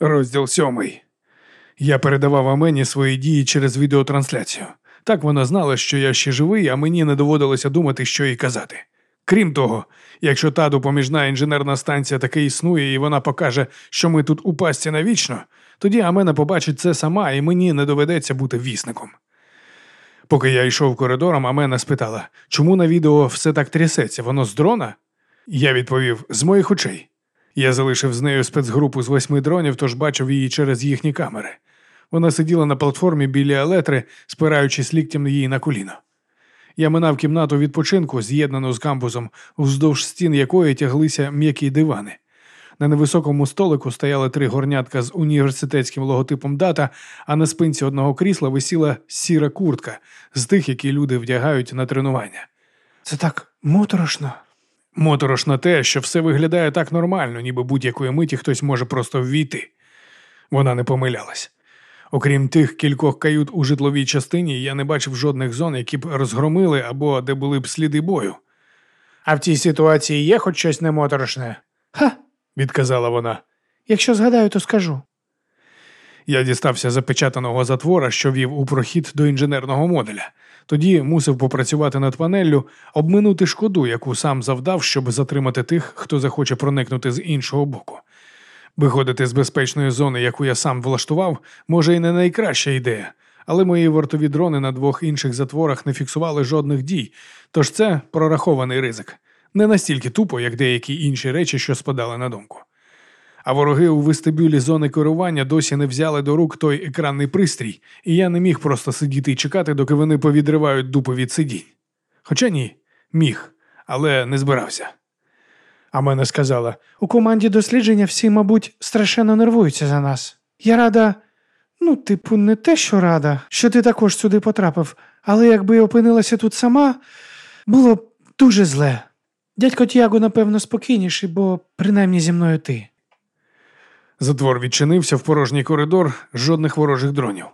Розділ сьомий. Я передавав Амені свої дії через відеотрансляцію. Так вона знала, що я ще живий, а мені не доводилося думати, що їй казати. Крім того, якщо та допоміжна інженерна станція таки існує і вона покаже, що ми тут у пастці навічно, тоді Амена побачить це сама, і мені не доведеться бути вісником. Поки я йшов коридором, Амена спитала, чому на відео все так трясеться, воно з дрона? Я відповів з моїх очей. Я залишив з нею спецгрупу з восьми дронів, тож бачив її через їхні камери. Вона сиділа на платформі біля електри, спираючись ліктям її на коліно. Я минав кімнату відпочинку, з'єднану з камбузом, вздовж стін якої тяглися м'які дивани. На невисокому столику стояли три горнятка з університетським логотипом дата, а на спинці одного крісла висіла сіра куртка з тих, які люди вдягають на тренування. Це так моторошно. Моторошно те, що все виглядає так нормально, ніби будь-якої миті хтось може просто ввійти. Вона не помилялась. Окрім тих кількох кают у житловій частині, я не бачив жодних зон, які б розгромили або де були б сліди бою. А в цій ситуації є хоч щось немоторошне? Ха, відказала вона. якщо згадаю, то скажу. Я дістався запечатаного затвора, що вів у прохід до інженерного модуля. Тоді мусив попрацювати над панеллю, обминути шкоду, яку сам завдав, щоб затримати тих, хто захоче проникнути з іншого боку. Виходити з безпечної зони, яку я сам влаштував, може і не найкраща ідея, але мої вартові дрони на двох інших затворах не фіксували жодних дій, тож це прорахований ризик. Не настільки тупо, як деякі інші речі, що спадали на думку. А вороги у вестибюлі зони керування досі не взяли до рук той екранний пристрій, і я не міг просто сидіти і чекати, доки вони повідривають дупи від сидінь. Хоча ні, міг, але не збирався. А мене сказала: у команді дослідження всі, мабуть, страшенно нервуються за нас. Я рада, ну, типу, не те, що рада, що ти також сюди потрапив, але якби опинилася тут сама, було б дуже зле. Дядько Тіаго, напевно, спокійніший, бо принаймні зі мною ти. Затвор відчинився в порожній коридор, жодних ворожих дронів.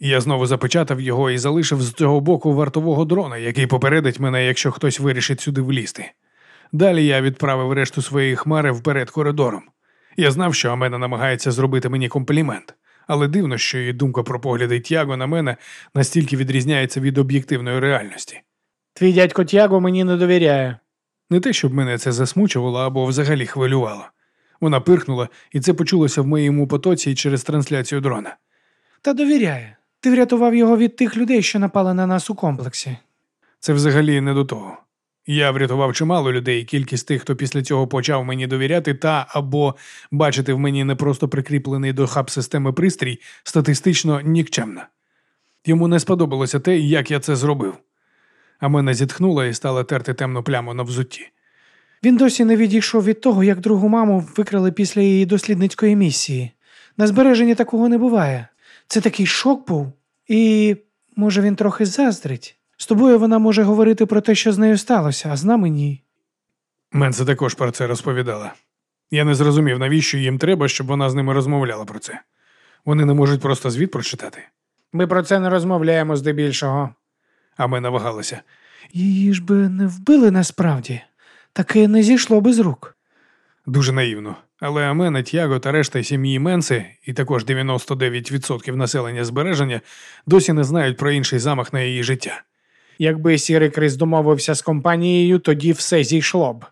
Я знову запечатав його і залишив з цього боку вартового дрона, який попередить мене, якщо хтось вирішить сюди влізти. Далі я відправив решту своєї хмари вперед коридором. Я знав, що Амена намагається зробити мені комплімент, але дивно, що її думка про погляди Тяго на мене настільки відрізняється від об'єктивної реальності. Твій дядько Тяго мені не довіряє. Не те, щоб мене це засмучувало або взагалі хвилювало. Вона пирхнула, і це почулося в моєму потоці через трансляцію дрона. Та довіряє. Ти врятував його від тих людей, що напали на нас у комплексі. Це взагалі не до того. Я врятував чимало людей, кількість тих, хто після цього почав мені довіряти, та або бачити в мені не просто прикріплений до хаб системи пристрій, статистично нікчемна. Йому не сподобалося те, як я це зробив. А мене зітхнула і стала терти темну пляму на взутті. Він досі не відійшов від того, як другу маму викрали після її дослідницької місії. На збереженні такого не буває. Це такий шок був, і, може, він трохи заздрить. З тобою вона може говорити про те, що з нею сталося, а з нами ні. Менце також про це розповідала. Я не зрозумів, навіщо їм треба, щоб вона з ними розмовляла про це. Вони не можуть просто звіт прочитати. Ми про це не розмовляємо здебільшого. А ми навагалися. Її ж би не вбили насправді, таке не зійшло би з рук. Дуже наївно. Але Амена, Тяго та решта сім'ї Менси, і також 99% населення збереження, досі не знають про інший замах на її життя. Якби сірий Крис домовився з компанією, тоді все зійшло б.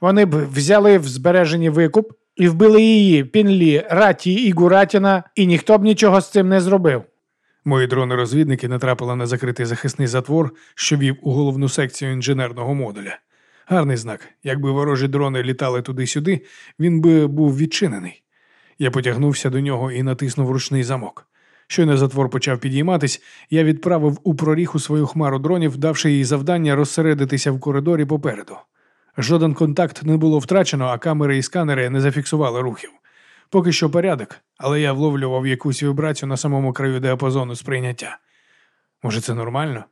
Вони б взяли в збережені викуп і вбили її, Пінлі, Раті і Гуратіна, і ніхто б нічого з цим не зробив. Мої дрони-розвідники натрапили на закритий захисний затвор, що вів у головну секцію інженерного модуля. Гарний знак. Якби ворожі дрони літали туди-сюди, він би був відчинений. Я потягнувся до нього і натиснув ручний замок. Щойно затвор почав підійматись, я відправив у проріху свою хмару дронів, давши їй завдання розсередитися в коридорі попереду. Жоден контакт не було втрачено, а камери і сканери не зафіксували рухів. Поки що порядок, але я вловлював якусь вібрацію на самому краю діапазону сприйняття. Може, це нормально?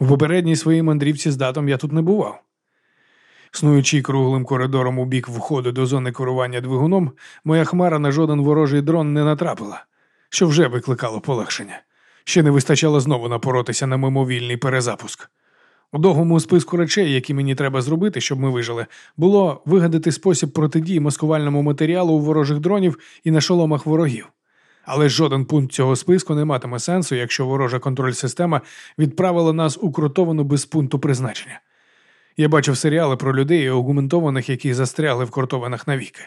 В попередній своїй мандрівці з датом я тут не бував. Снуючи круглим коридором у бік входу до зони керування двигуном, моя хмара на жоден ворожий дрон не натрапила що вже викликало полегшення. Ще не вистачало знову напоротися на мимовільний перезапуск. У довгому списку речей, які мені треба зробити, щоб ми вижили, було вигадати спосіб протидії маскувальному матеріалу у ворожих дронів і на шоломах ворогів. Але жоден пункт цього списку не матиме сенсу, якщо ворожа контроль-система відправила нас у без пункту призначення. Я бачив серіали про людей, аугументованих, які застрягли в кротованих навіки.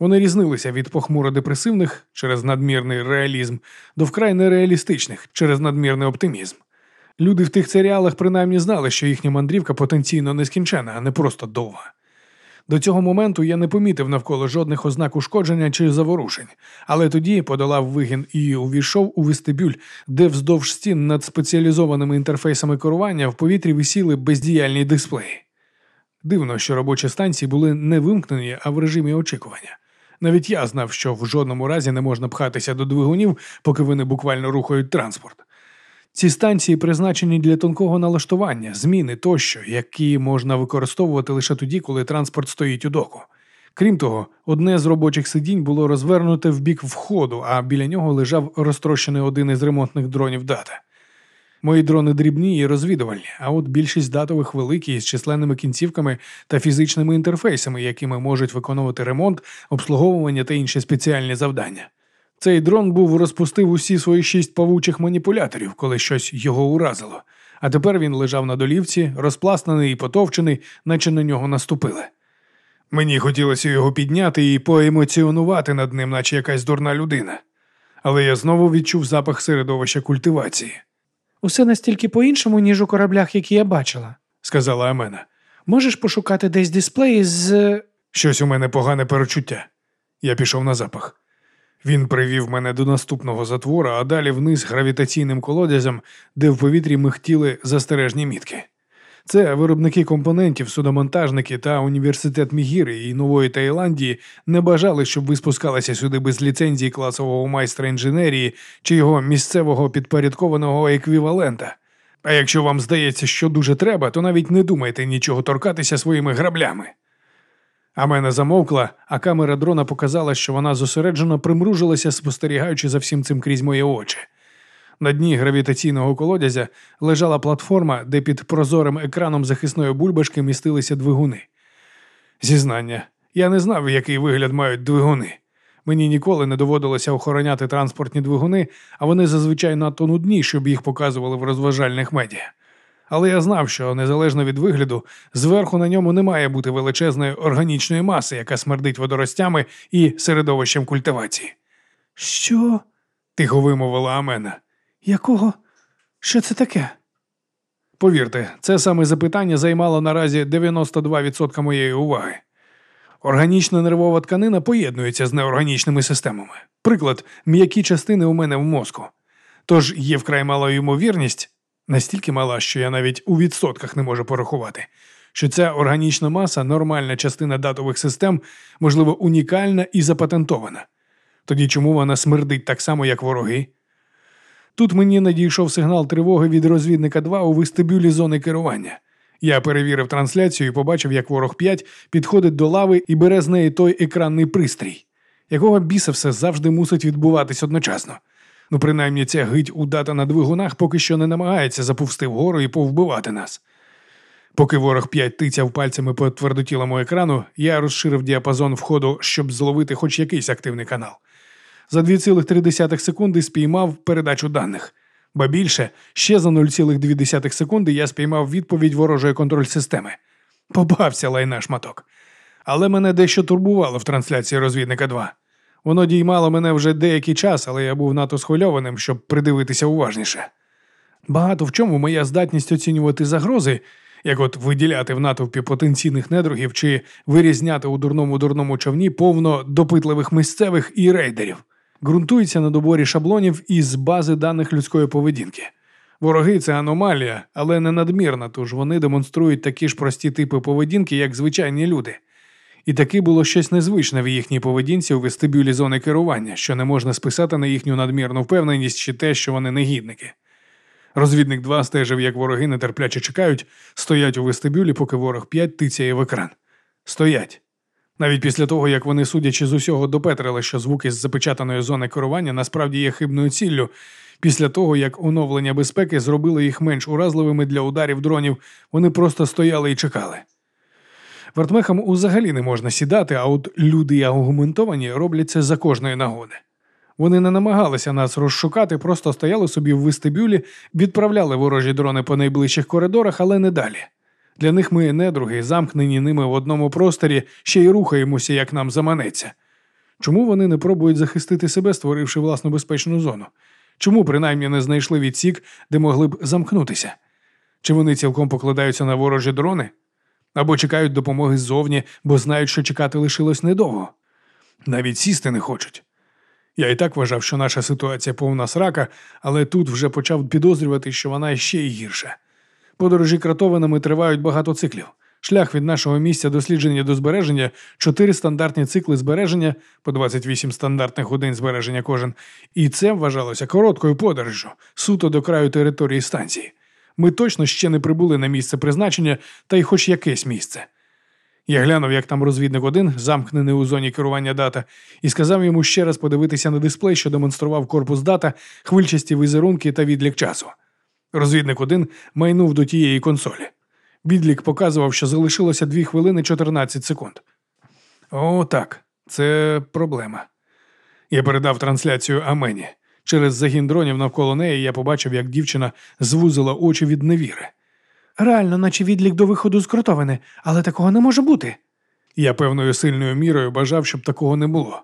Вони різнилися від похмуро депресивних через надмірний реалізм до вкрай нереалістичних через надмірний оптимізм. Люди в тих серіалах принаймні знали, що їхня мандрівка потенційно нескінчена, а не просто довга. До цього моменту я не помітив навколо жодних ознак ушкодження чи заворушень, але тоді подолав вигін і увійшов у вестибюль, де вздовж стін над спеціалізованими інтерфейсами керування в повітрі висіли бездіяльні дисплеї. Дивно, що робочі станції були не вимкнені, а в режимі очікування. Навіть я знав, що в жодному разі не можна пхатися до двигунів, поки вони буквально рухають транспорт. Ці станції призначені для тонкого налаштування, зміни тощо, які можна використовувати лише тоді, коли транспорт стоїть у доку. Крім того, одне з робочих сидінь було розвернуте в бік входу, а біля нього лежав розтрощений один із ремонтних дронів дата. Мої дрони дрібні і розвідувальні, а от більшість датових великі з численними кінцівками та фізичними інтерфейсами, якими можуть виконувати ремонт, обслуговування та інші спеціальні завдання. Цей дрон був розпустив усі свої шість павучих маніпуляторів, коли щось його уразило, а тепер він лежав на долівці, розпластаний і потовчений, наче на нього наступили. Мені хотілося його підняти і поемоціонувати над ним, наче якась дурна людина. Але я знову відчув запах середовища культивації, Усе настільки по-іншому, ніж у кораблях, які я бачила. сказала Амена. Можеш пошукати десь дисплеї з. Щось у мене погане перечуття. Я пішов на запах. Він привів мене до наступного затвора, а далі вниз гравітаційним колодязем, де в повітрі михтіли застережні мітки. Це виробники компонентів, судомонтажники та університет Мігіри і Нової Таїландії не бажали, щоб ви спускалися сюди без ліцензії класового майстра інженерії чи його місцевого підпорядкованого еквівалента. А якщо вам здається, що дуже треба, то навіть не думайте нічого торкатися своїми граблями. А мене замовкла, а камера дрона показала, що вона зосереджено примружилася, спостерігаючи за всім цим крізь мої очі. На дні гравітаційного колодязя лежала платформа, де під прозорим екраном захисної бульбашки містилися двигуни. Зізнання, я не знав, який вигляд мають двигуни. Мені ніколи не доводилося охороняти транспортні двигуни, а вони зазвичай надто нудні, щоб їх показували в розважальних медіа. Але я знав, що незалежно від вигляду, зверху на ньому не має бути величезної органічної маси, яка смердить водоростями і середовищем культивації. Що? Тихо вимовила Амена. Якого? Що це таке? Повірте, це саме запитання займало наразі 92% моєї уваги. Органічна нервова тканина поєднується з неорганічними системами. Приклад, м'які частини у мене в мозку. Тож є вкрай мала ймовірність, настільки мала, що я навіть у відсотках не можу порахувати, що ця органічна маса, нормальна частина датових систем, можливо, унікальна і запатентована. Тоді чому вона смердить так само, як вороги? Тут мені надійшов сигнал тривоги від розвідника 2 у вестибюлі зони керування. Я перевірив трансляцію і побачив, як ворог 5 підходить до лави і бере з неї той екранний пристрій, якого біса все завжди мусить відбуватись одночасно. Ну, принаймні, ця гить у дата на двигунах поки що не намагається заповзти вгору і повбивати нас. Поки ворог 5 тицяв пальцями по твердотілому екрану, я розширив діапазон входу, щоб зловити хоч якийсь активний канал. За 2,3 секунди спіймав передачу даних. Ба більше, ще за 0,2 секунди я спіймав відповідь ворожої контроль-системи. Побався лайна шматок. Але мене дещо турбувало в трансляції розвідника 2. Воно діймало мене вже деякий час, але я був надто схвильованим, щоб придивитися уважніше. Багато в чому моя здатність оцінювати загрози, як от виділяти в натовпі потенційних недругів чи вирізняти у дурному дурному човні повно допитливих місцевих і рейдерів, ґрунтується на доборі шаблонів із бази даних людської поведінки. Вороги це аномалія, але не надмірна, тож вони демонструють такі ж прості типи поведінки, як звичайні люди. І таки було щось незвичне в їхній поведінці у вестибюлі зони керування, що не можна списати на їхню надмірну впевненість чи те, що вони негідники. Розвідник 2 стежив, як вороги нетерпляче чекають, стоять у вестибюлі, поки ворог 5 тицяє в екран. Стоять. Навіть після того, як вони, судячи з усього, допетрили, що звуки з запечатаної зони керування насправді є хибною ціллю, Після того, як оновлення безпеки зробило їх менш уразливими для ударів дронів, вони просто стояли і чекали. Вартмехам узагалі не можна сідати, а от люди аргументовані роблять це за кожної нагоди. Вони не намагалися нас розшукати, просто стояли собі в вестибюлі, відправляли ворожі дрони по найближчих коридорах, але не далі. Для них ми недруги, замкнені ними в одному просторі, ще й рухаємося, як нам заманеться. Чому вони не пробують захистити себе, створивши власну безпечну зону? Чому принаймні не знайшли відсік, де могли б замкнутися? Чи вони цілком покладаються на ворожі дрони? Або чекають допомоги ззовні, бо знають, що чекати лишилось недовго? Навіть сісти не хочуть. Я і так вважав, що наша ситуація повна срака, але тут вже почав підозрювати, що вона ще й гірша. Подорожі кратованими тривають багато циклів. Шлях від нашого місця дослідження до збереження, чотири стандартні цикли збереження по 28 стандартних годин збереження кожен, і це вважалося короткою подорожжю, суто до краю території станції. Ми точно ще не прибули на місце призначення, та й хоч якесь місце. Я глянув, як там розвідник один, замкнений у зоні керування дата, і сказав йому ще раз подивитися на дисплей, що демонстрував корпус дата, хвильчасті візерунки та відлік часу. Розвідник один майнув до тієї консолі. Відлік показував, що залишилося 2 хвилини 14 секунд. О, так, це проблема. Я передав трансляцію Амені. Через загін дронів навколо неї я побачив, як дівчина звузила очі від невіри. Реально, наче відлік до виходу з кротовини, але такого не може бути. Я певною сильною мірою бажав, щоб такого не було.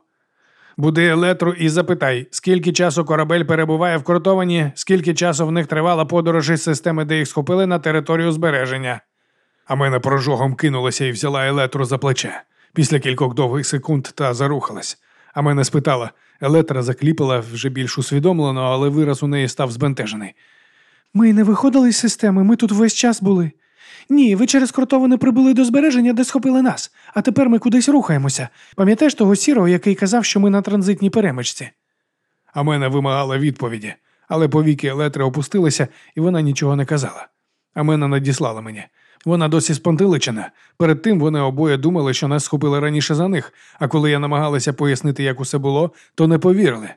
Буди елетру і запитай, скільки часу корабель перебуває в кротовані, скільки часу в них тривала подорож із системи, де їх схопили на територію збереження. А мене прожогом кинулася і взяла елетру за плече. Після кількох довгих секунд та зарухалась. А мене спитала, елетра закліпала вже більш усвідомлено, але вираз у неї став збентежений. Ми не виходили з системи, ми тут весь час були. Ні, ви через кротовини прибули до збереження, де схопили нас, а тепер ми кудись рухаємося. Пам'ятаєш того сірого, який казав, що ми на транзитній перемичці? А мене вимагала відповіді, але повіки елетри опустилися, і вона нічого не казала. А мене надіслала мені. Вона досі спонтиличена. Перед тим вони обоє думали, що нас схопили раніше за них, а коли я намагалася пояснити, як усе було, то не повірили.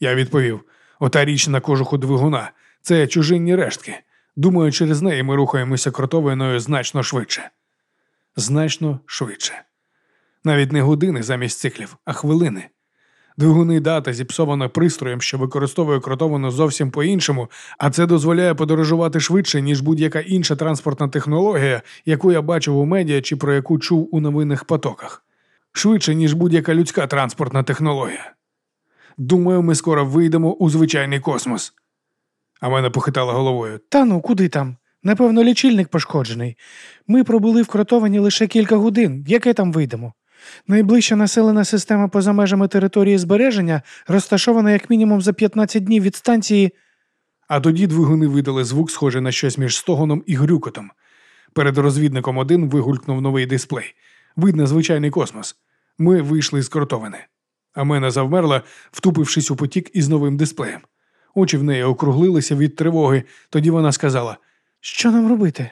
Я відповів: ота річ на кожуху двигуна це чужинні рештки. Думаю, через неї ми рухаємося кротовиною значно швидше. Значно швидше. Навіть не години замість циклів, а хвилини. Двигуни дата зіпсовано пристроєм, що використовує кротовину зовсім по-іншому, а це дозволяє подорожувати швидше, ніж будь-яка інша транспортна технологія, яку я бачив у медіа чи про яку чув у новинних потоках. Швидше, ніж будь-яка людська транспортна технологія. Думаю, ми скоро вийдемо у звичайний космос. А мене похитала головою. Та ну, куди там? Напевно, лічильник пошкоджений. Ми пробули в кротовані лише кілька годин. Яке там вийдемо? Найближча населена система поза межами території збереження розташована як мінімум за 15 днів від станції. А тоді двигуни видали звук, схожий на щось між стогоном і грюкотом. Перед розвідником один вигулькнув новий дисплей. Видно звичайний космос. Ми вийшли з кротовини. А мене завмерла, втупившись у потік із новим дисплеєм. Очі в неї округлилися від тривоги. Тоді вона сказала: Що нам робити?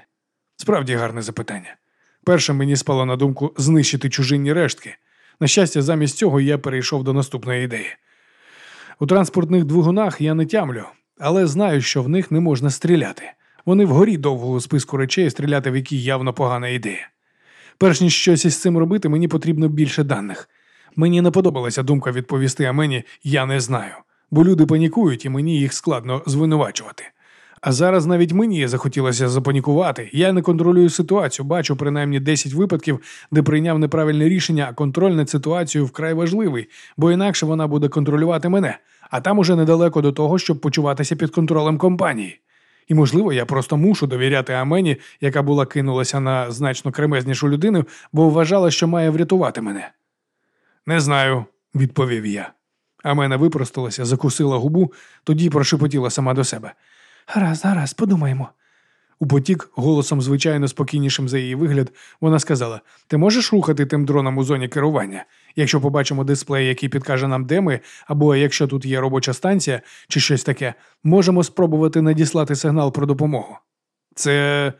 Справді гарне запитання. Перше мені спало на думку знищити чужинні рештки. На щастя, замість цього я перейшов до наступної ідеї. У транспортних двигунах я не тямлю, але знаю, що в них не можна стріляти. Вони вгорі довгого списку речей, стріляти в які явно погана ідея. Перш ніж щось із цим робити, мені потрібно більше даних. Мені не подобалася думка відповісти а мені я не знаю, бо люди панікують і мені їх складно звинувачувати. А зараз навіть мені захотілося запанікувати. Я не контролюю ситуацію, бачу принаймні 10 випадків, де прийняв неправильне рішення, а контроль над ситуацією вкрай важливий, бо інакше вона буде контролювати мене, а там уже недалеко до того, щоб почуватися під контролем компанії. І, можливо, я просто мушу довіряти Амені, яка була кинулася на значно кремезнішу людину, бо вважала, що має врятувати мене. Не знаю, відповів я. Амена випросталася, закусила губу, тоді прошепотіла сама до себе. Гаразд, гаразд, подумаємо. У потік, голосом звичайно спокійнішим за її вигляд, вона сказала: Ти можеш рухати тим дроном у зоні керування? Якщо побачимо дисплей, який підкаже нам, де ми, або якщо тут є робоча станція чи щось таке, можемо спробувати надіслати сигнал про допомогу. Це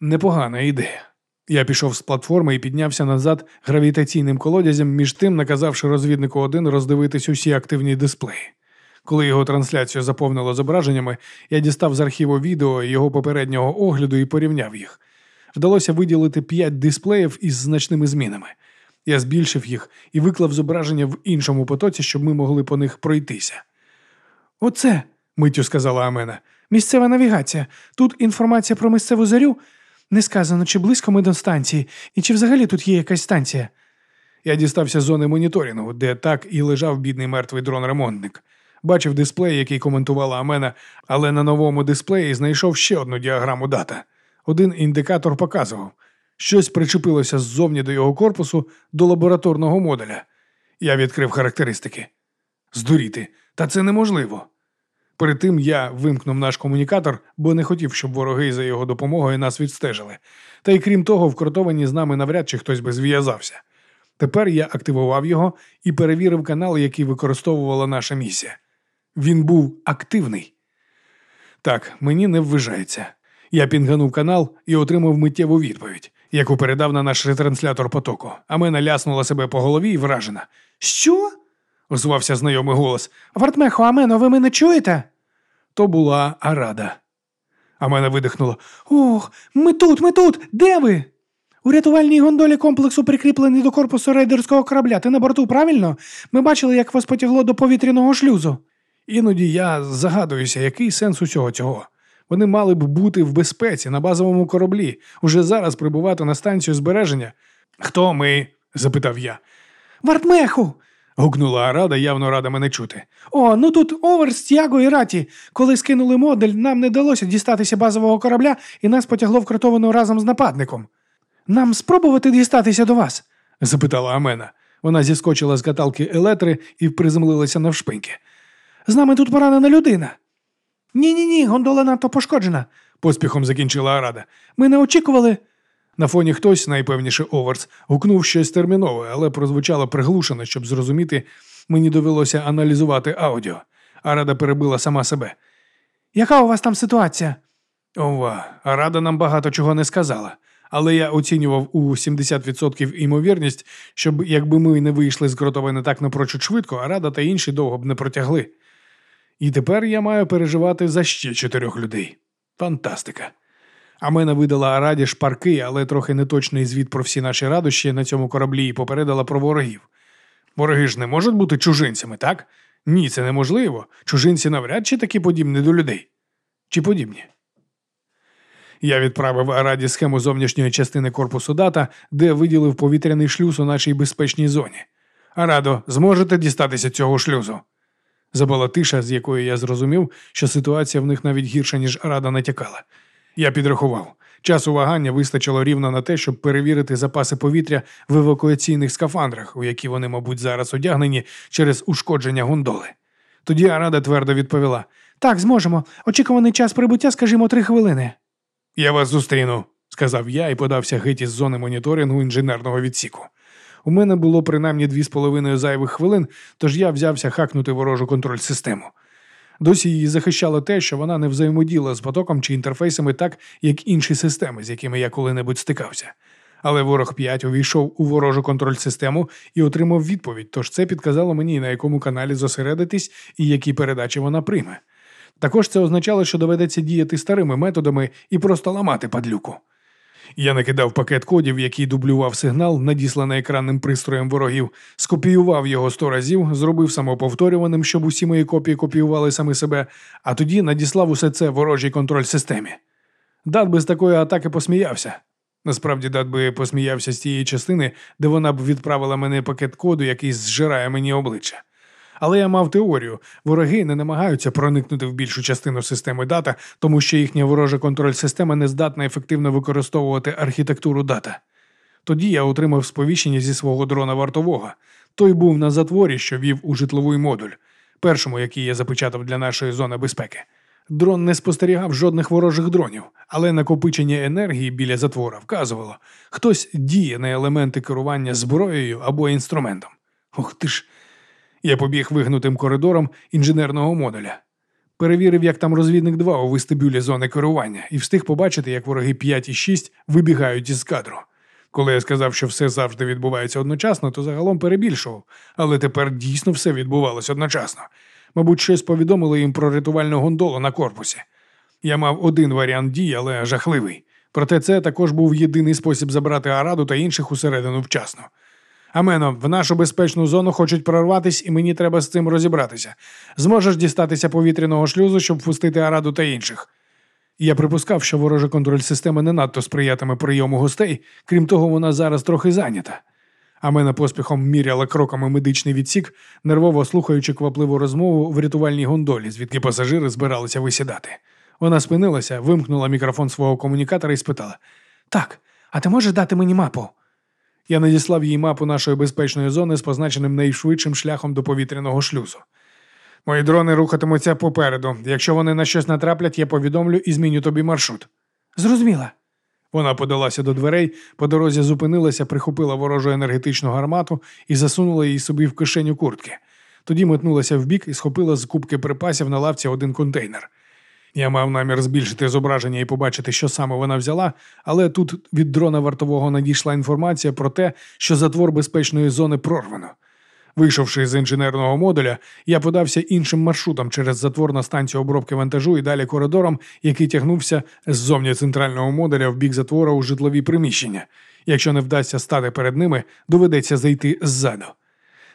непогана ідея. Я пішов з платформи і піднявся назад гравітаційним колодязем, між тим наказавши розвіднику один роздивитись усі активні дисплеї. Коли його трансляцію заповнило зображеннями, я дістав з архіву відео його попереднього огляду і порівняв їх. Вдалося виділити п'ять дисплеїв із значними змінами. Я збільшив їх і виклав зображення в іншому потоці, щоб ми могли по них пройтися. Оце, Миттю сказала Амена. місцева навігація. Тут інформація про місцеву зарю. Не сказано, чи близько ми до станції, і чи взагалі тут є якась станція. Я дістався з зони моніторингу, де так і лежав бідний мертвий дрон-ремонтник. Бачив дисплей, який коментувала Амена, але на новому дисплеї знайшов ще одну діаграму дата. Один індикатор показував. Щось причепилося ззовні до його корпусу до лабораторного модуля. Я відкрив характеристики. Здуріти, та це неможливо. Перед тим я вимкнув наш комунікатор, бо не хотів, щоб вороги за його допомогою нас відстежили. Та й крім того, в кротовані з нами навряд чи хтось би зв'язався. Тепер я активував його і перевірив канал, який використовувала наша місія. Він був активний. Так, мені не ввижається. Я пінганув канал і отримав миттєву відповідь, яку передав на наш ретранслятор потоку, а мене ляснула себе по голові і вражена. Що? Озвався знайомий голос. Вартмехо, Амено, ви мене чуєте? То була Арада. А мене видихнуло. Ох, ми тут, ми тут. Де ви? У рятувальній гондолі комплексу прикріплений до корпусу рейдерського корабля. Ти на борту, правильно? Ми бачили, як вас потягло до повітряного шлюзу. Іноді я загадуюся, який сенс усього цього. Вони мали б бути в безпеці на базовому кораблі, уже зараз прибувати на станцію збереження. Хто ми? запитав я. Вартмеху. Гукнула Арада, явно рада мене чути. О, ну тут Оверс, Тяго і Раті. Коли скинули модуль, нам не вдалося дістатися базового корабля, і нас потягло в кротовану разом з нападником. Нам спробувати дістатися до вас? запитала Амена. Вона зіскочила з каталки електри і приземлилася навшпиньки. З нами тут поранена людина. Ні, ні, ні, гондола надто пошкоджена. Поспіхом закінчила Арада. Ми не очікували. На фоні хтось, найпевніше Оверс, гукнув щось термінове, але прозвучало приглушено, щоб зрозуміти, мені довелося аналізувати аудіо. Арада перебила сама себе. Яка у вас там ситуація? Ова, Арада нам багато чого не сказала. Але я оцінював у 70% імовірність, щоб якби ми не вийшли з кротовини так напрочуд швидко, а Рада та інші довго б не протягли. І тепер я маю переживати за ще чотирьох людей. Фантастика. А мене видала Араді шпарки, але трохи неточний звіт про всі наші радощі на цьому кораблі і попередила про ворогів. Вороги ж не можуть бути чужинцями, так? Ні, це неможливо. Чужинці навряд чи такі подібні до людей. Чи подібні? Я відправив Араді схему зовнішньої частини корпусу дата, де виділив повітряний шлюз у нашій безпечній зоні. Арадо, зможете дістатися цього шлюзу? Забула тиша, з якої я зрозумів, що ситуація в них навіть гірша, ніж Арада натякала. Я підрахував. Часу вагання вистачило рівно на те, щоб перевірити запаси повітря в евакуаційних скафандрах, у які вони, мабуть, зараз одягнені через ушкодження гондоли. Тоді Арада твердо відповіла: Так, зможемо. Очікуваний час прибуття, скажімо, три хвилини. Я вас зустріну, сказав я і подався геть із зони моніторингу інженерного відсіку. У мене було принаймні дві з половиною зайвих хвилин, тож я взявся хакнути ворожу контроль систему. Досі її захищало те, що вона не взаємоділа з потоком чи інтерфейсами так, як інші системи, з якими я коли-небудь стикався. Але ворог 5 увійшов у ворожу контроль систему і отримав відповідь, тож це підказало мені, на якому каналі зосередитись і які передачі вона прийме. Також це означало, що доведеться діяти старими методами і просто ламати падлюку. Я накидав пакет кодів, який дублював сигнал, надісланий екранним пристроєм ворогів, скопіював його сто разів, зробив самоповторюваним, щоб усі мої копії копіювали саме себе, а тоді надіслав усе це ворожій контроль системі. Дат би з такої атаки посміявся. Насправді, Дат би посміявся з тієї частини, де вона б відправила мене пакет коду, який зжирає мені обличчя. Але я мав теорію: вороги не намагаються проникнути в більшу частину системи дата, тому що їхня ворожа контроль система не здатна ефективно використовувати архітектуру дата. Тоді я отримав сповіщення зі свого дрона вартового. Той був на затворі, що вів у житловий модуль, першому, який я запечатав для нашої зони безпеки. Дрон не спостерігав жодних ворожих дронів, але накопичення енергії біля затвора вказувало, хтось діє на елементи керування зброєю або інструментом. Ух ти ж! Я побіг вигнутим коридором інженерного модуля. Перевірив, як там розвідник 2 у вестибюлі зони керування, і встиг побачити, як вороги 5 і 6 вибігають із кадру. Коли я сказав, що все завжди відбувається одночасно, то загалом перебільшував, але тепер дійсно все відбувалося одночасно. Мабуть, щось повідомило їм про рятувальну гондолу на корпусі. Я мав один варіант дій, але жахливий. Проте це також був єдиний спосіб забрати Араду та інших усередину вчасно. Амено, в нашу безпечну зону хочуть прорватися, і мені треба з цим розібратися. Зможеш дістатися повітряного шлюзу, щоб впустити Араду та інших. Я припускав, що ворожий контроль системи не надто сприятиме прийому гостей, крім того, вона зараз трохи зайнята. Амена поспіхом міряла кроками медичний відсік, нервово слухаючи квапливу розмову в рятувальній гондолі, звідки пасажири збиралися висідати. Вона спинилася, вимкнула мікрофон свого комунікатора і спитала: Так, а ти можеш дати мені мапу? Я надіслав їй мапу нашої безпечної зони з позначеним найшвидшим шляхом до повітряного шлюзу. Мої дрони рухатимуться попереду. Якщо вони на щось натраплять, я повідомлю і зміню тобі маршрут. Зрозуміла. Вона подалася до дверей, по дорозі зупинилася, прихопила ворожу енергетичну гармату і засунула її собі в кишеню куртки. Тоді метнулася вбік і схопила з кубки припасів на лавці один контейнер. Я мав намір збільшити зображення і побачити, що саме вона взяла, але тут від дрона вартового надійшла інформація про те, що затвор безпечної зони прорвано. Вийшовши з інженерного модуля, я подався іншим маршрутом через затвор на станцію обробки вантажу і далі коридором, який тягнувся ззовні центрального модуля в бік затвора у житлові приміщення. Якщо не вдасться стати перед ними, доведеться зайти ззаду.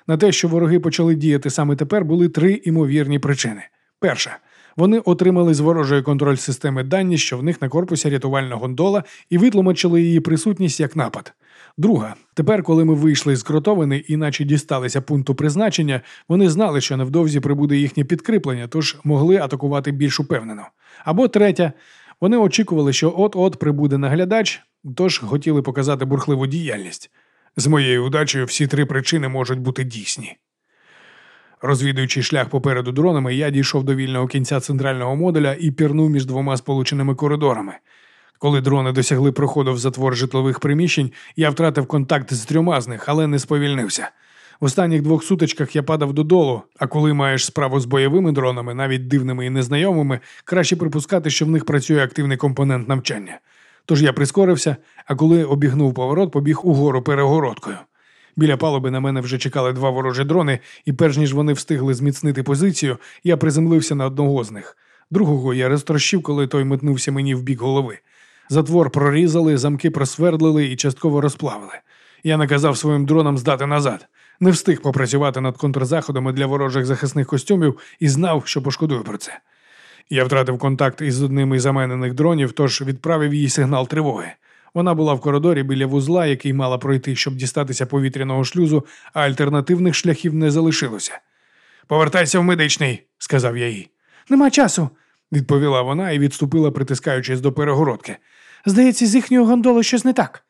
На те, що вороги почали діяти саме тепер, були три імовірні причини. Перша вони отримали з ворожої контроль системи дані, що в них на корпусі рятувальна гондола, і витлумачили її присутність як напад. Друга, тепер, коли ми вийшли з кротовини і наче дісталися пункту призначення, вони знали, що невдовзі прибуде їхнє підкріплення, тож могли атакувати більш упевнено. Або третя, вони очікували, що от-от прибуде наглядач, тож хотіли показати бурхливу діяльність. З моєю удачею всі три причини можуть бути дійсні. Розвідуючи шлях попереду дронами, я дійшов до вільного кінця центрального модуля і пірнув між двома сполученими коридорами. Коли дрони досягли проходу в затвор житлових приміщень, я втратив контакт з трьома з них, але не сповільнився. В останніх двох сутичках я падав додолу, а коли маєш справу з бойовими дронами, навіть дивними і незнайомими, краще припускати, що в них працює активний компонент навчання. Тож я прискорився, а коли обігнув поворот, побіг угору перегородкою. Біля палуби на мене вже чекали два ворожі дрони, і перш ніж вони встигли зміцнити позицію, я приземлився на одного з них. Другого я розтрощив, коли той метнувся мені в бік голови. Затвор прорізали, замки просвердлили і частково розплавили. Я наказав своїм дронам здати назад. Не встиг попрацювати над контрзаходами для ворожих захисних костюмів і знав, що пошкодую про це. Я втратив контакт із одним із заменених дронів, тож відправив їй сигнал тривоги. Вона була в коридорі біля вузла, який мала пройти, щоб дістатися повітряного шлюзу, а альтернативних шляхів не залишилося. Повертайся в медичний, сказав я їй. Нема часу, відповіла вона і відступила, притискаючись до перегородки. Здається, з їхньою гондолою щось не так.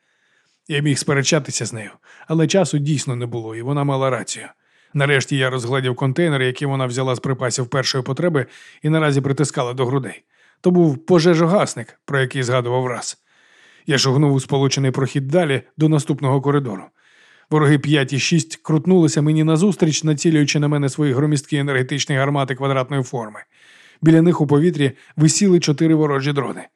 Я міг сперечатися з нею, але часу дійсно не було, і вона мала рацію. Нарешті я розглядів контейнер, який вона взяла з припасів першої потреби і наразі притискала до грудей. То був пожежогасник, про який згадував раз. Я шугнув у сполучений прохід далі до наступного коридору. Вороги 5 і 6 крутнулися мені назустріч, націлюючи на мене свої громісткі енергетичні гармати квадратної форми. Біля них у повітрі висіли чотири ворожі дрони.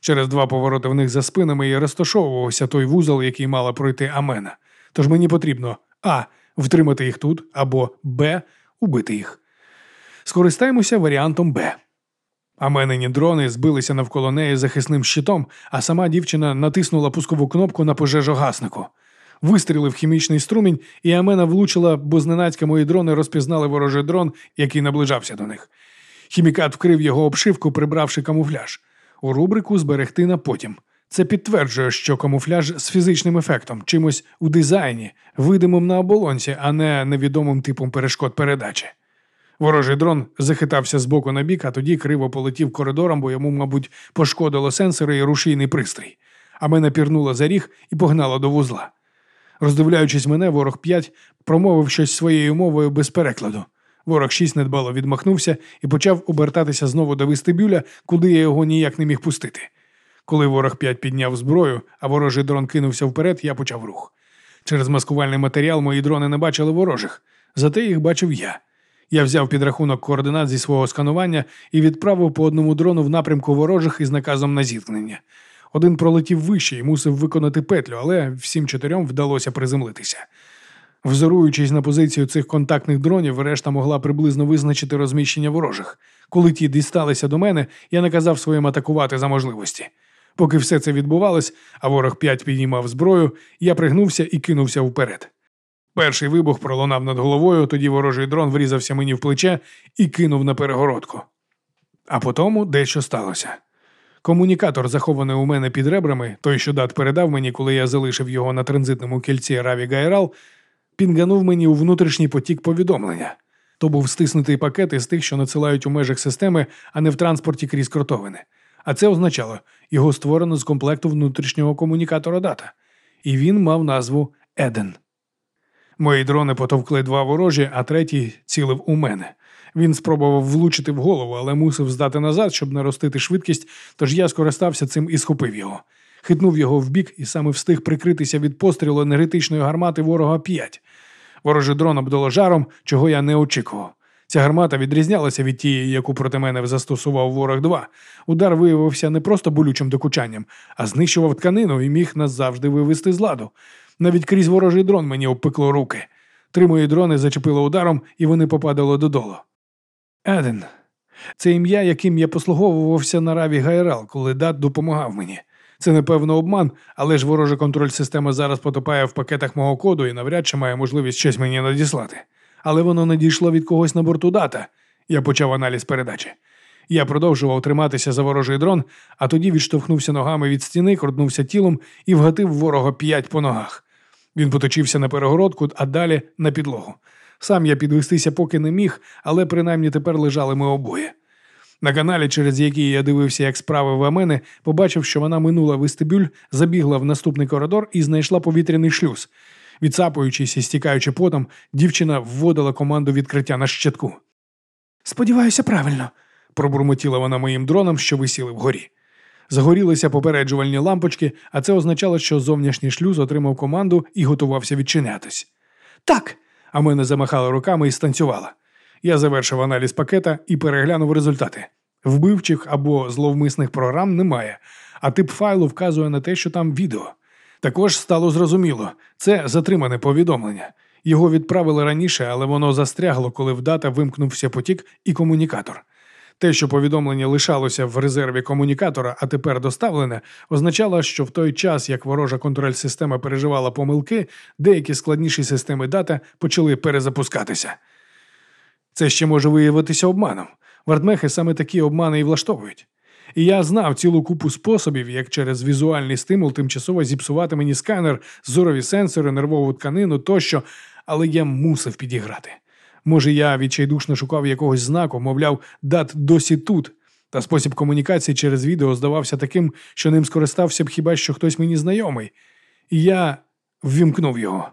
Через два повороти в них за спинами і розташовувався той вузол, який мала пройти Амена. Тож мені потрібно А. Втримати їх тут, або Б. Убити їх. Скористаємося варіантом Б. Аменені дрони збилися навколо неї захисним щитом, а сама дівчина натиснула пускову кнопку на пожежогаснику. Вистрілив хімічний струмінь, і Амена влучила, бо зненацька мої дрони розпізнали ворожий дрон, який наближався до них. Хімікат вкрив його обшивку, прибравши камуфляж. У рубрику зберегти на потім. Це підтверджує, що камуфляж з фізичним ефектом, чимось у дизайні, видимим на оболонці, а не невідомим типом перешкод передачі. Ворожий дрон захитався з боку на бік, а тоді криво полетів коридором, бо йому, мабуть, пошкодило сенсори і рушійний пристрій. А мене пірнула за ріг і погнала до вузла. Роздивляючись мене, ворог 5 промовив щось своєю мовою без перекладу. Ворог 6 недбало відмахнувся і почав обертатися знову до вестибюля, куди я його ніяк не міг пустити. Коли ворог 5 підняв зброю, а ворожий дрон кинувся вперед, я почав рух. Через маскувальний матеріал мої дрони не бачили ворожих, зате їх бачив я. Я взяв підрахунок координат зі свого сканування і відправив по одному дрону в напрямку ворожих із наказом на зіткнення. Один пролетів вище і мусив виконати петлю, але всім чотирьом вдалося приземлитися. Взоруючись на позицію цих контактних дронів, решта могла приблизно визначити розміщення ворожих. Коли ті дісталися до мене, я наказав своїм атакувати за можливості. Поки все це відбувалось, а ворог 5 підіймав зброю, я пригнувся і кинувся вперед. Перший вибух пролунав над головою, тоді ворожий дрон врізався мені в плече і кинув на перегородку. А потому дещо сталося. Комунікатор, захований у мене під ребрами, той, що дат передав мені, коли я залишив його на транзитному кільці Раві Гайрал, пінганув мені у внутрішній потік повідомлення. То був стиснутий пакет із тих, що надсилають у межах системи, а не в транспорті крізь кротовини. А це означало, його створено з комплекту внутрішнього комунікатора дата. І він мав назву Еден. Мої дрони потовкли два ворожі, а третій цілив у мене. Він спробував влучити в голову, але мусив здати назад, щоб наростити швидкість, тож я скористався цим і схопив його. Хитнув його вбік і саме встиг прикритися від пострілу енергетичної гармати ворога 5. Ворожий дрон обдало жаром, чого я не очікував. Ця гармата відрізнялася від тієї, яку проти мене застосував ворог 2. Удар виявився не просто болючим докучанням, а знищував тканину і міг нас завжди вивести з ладу. Навіть крізь ворожий дрон мені обпекло руки. Три мої дрони зачепило ударом, і вони попадали додолу. Еден. Це ім'я, яким я послуговувався на Раві Гайрал, коли дат допомагав мені. Це напевно обман, але ж ворожа контроль системи зараз потопає в пакетах мого коду і навряд чи має можливість щось мені надіслати. Але воно надійшло від когось на борту дата. Я почав аналіз передачі. Я продовжував триматися за ворожий дрон, а тоді відштовхнувся ногами від стіни, крутнувся тілом і вгатив ворога п'ять по ногах. Він поточився на перегородку, а далі на підлогу. Сам я підвестися поки не міг, але принаймні тепер лежали ми обоє. На каналі, через який я дивився, як справи в мене, побачив, що вона минула вестибюль, забігла в наступний коридор і знайшла повітряний шлюз. Відсапуючись і стікаючи потом, дівчина вводила команду відкриття на щитку. Сподіваюся, правильно. Пробурмотіла вона моїм дроном, що висіли вгорі. Загорілися попереджувальні лампочки, а це означало, що зовнішній шлюз отримав команду і готувався відчинятись. Так. А мене замахали руками і станцювала. Я завершив аналіз пакета і переглянув результати. Вбивчих або зловмисних програм немає, а тип файлу вказує на те, що там відео. Також стало зрозуміло, це затримане повідомлення. Його відправили раніше, але воно застрягло, коли в дата вимкнувся потік і комунікатор. Те, що повідомлення лишалося в резерві комунікатора, а тепер доставлене, означало, що в той час, як ворожа контроль система переживала помилки, деякі складніші системи дата почали перезапускатися. Це ще може виявитися обманом. Вартмехи саме такі обмани і влаштовують. І я знав цілу купу способів, як через візуальний стимул тимчасово зіпсувати мені сканер, зорові сенсори, нервову тканину тощо, але я мусив підіграти. Може, я відчайдушно шукав якогось знаку, мовляв, дат досі тут. Та спосіб комунікації через відео здавався таким, що ним скористався б хіба що хтось мені знайомий. І я ввімкнув його.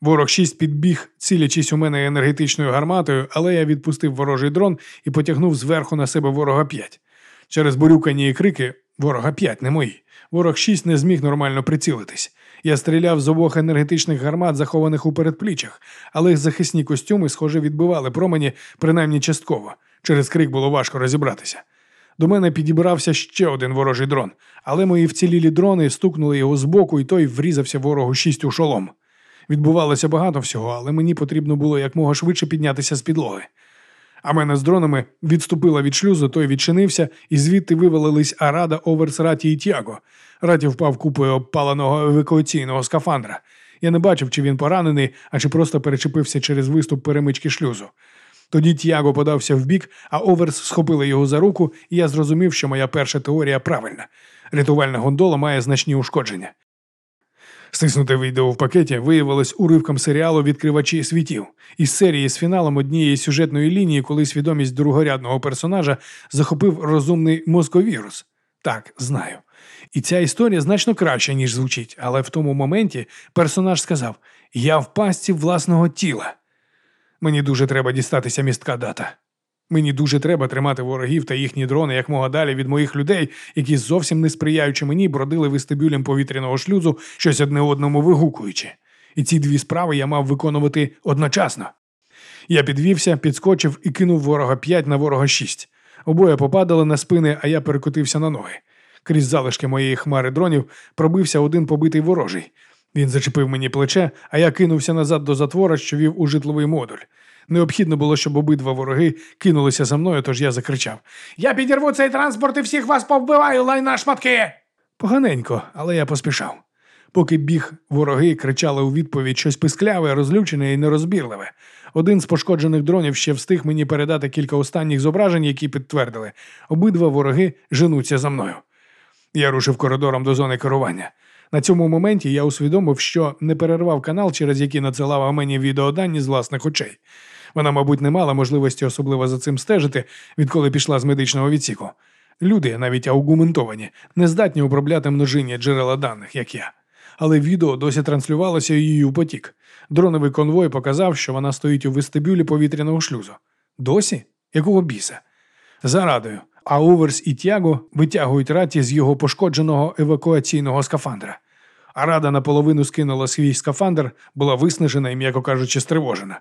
Ворог 6 підбіг, цілячись у мене енергетичною гарматою, але я відпустив ворожий дрон і потягнув зверху на себе ворога 5. Через бурюкані і крики ворога 5, не мої. Ворог 6 не зміг нормально прицілитись. Я стріляв з обох енергетичних гармат, захованих у передпліччях, але захисні костюми, схоже, відбивали промені, принаймні частково. Через крик було важко розібратися. До мене підібрався ще один ворожий дрон, але мої вцілілі дрони стукнули його збоку, і той врізався ворогу шість у шолом. Відбувалося багато всього, але мені потрібно було якмога швидше піднятися з підлоги. А мене з дронами відступила від шлюзу, той відчинився, і звідти вивалились Арада, Оверс, Раті і Тяго. Раті впав купою обпаленого евакуаційного скафандра. Я не бачив, чи він поранений, а чи просто перечепився через виступ перемички шлюзу. Тоді Тяго подався вбік, а Оверс схопили його за руку, і я зрозумів, що моя перша теорія правильна. Рятувальна гондола має значні ушкодження. Стиснуте відео в пакеті виявилось уривком серіалу Відкривачі світів із серії з фіналом однієї сюжетної лінії, коли свідомість другорядного персонажа захопив розумний мозковірус. Так, знаю. І ця історія значно краща, ніж звучить, але в тому моменті персонаж сказав: Я в пастці власного тіла. Мені дуже треба дістатися містка дата. Мені дуже треба тримати ворогів та їхні дрони якмога далі від моїх людей, які зовсім не сприяючи мені, бродили вестибюлем повітряного шлюзу, щось одне одному вигукуючи. І ці дві справи я мав виконувати одночасно. Я підвівся, підскочив і кинув ворога п'ять на ворога шість. Обоє попадали на спини, а я перекотився на ноги. Крізь залишки моєї хмари дронів пробився один побитий ворожий. Він зачепив мені плече, а я кинувся назад до затвора, що вів у житловий модуль. Необхідно було, щоб обидва вороги кинулися за мною, тож я закричав: Я підірву цей транспорт і всіх вас повбиваю, лайна шматки! Поганенько, але я поспішав. Поки біг, вороги кричали у відповідь щось пискляве, розлючене і нерозбірливе. Один з пошкоджених дронів ще встиг мені передати кілька останніх зображень, які підтвердили, обидва вороги женуться за мною. Я рушив коридором до зони керування. На цьому моменті я усвідомив, що не перервав канал, через який надсилала мені відеодані з власних очей. Вона, мабуть, не мала можливості особливо за цим стежити, відколи пішла з медичного відсіку. Люди, навіть аугументовані, не здатні обробляти множиння джерела даних, як я. Але відео досі транслювалося її у потік. Дроновий конвой показав, що вона стоїть у вестибюлі повітряного шлюзу. Досі? Якого біса? За радою. А Оверс і Тяго витягують раті з його пошкодженого евакуаційного скафандра. А рада наполовину скинула свій скафандр, була виснажена і, м'яко кажучи, стривожена.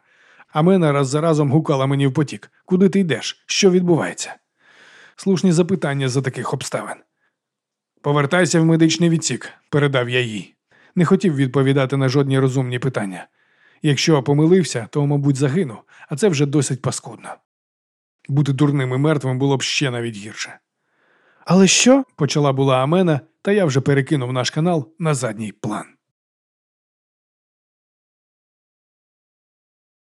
А мене раз за разом гукала мені в потік. Куди ти йдеш? Що відбувається? Слушні запитання за таких обставин. Повертайся в медичний відсік, передав я їй. Не хотів відповідати на жодні розумні питання. Якщо помилився, то, мабуть, загину, а це вже досить паскудно. Бути дурним і мертвим було б ще навіть гірше. Але що? Почала була Амена, та я вже перекинув наш канал на задній план.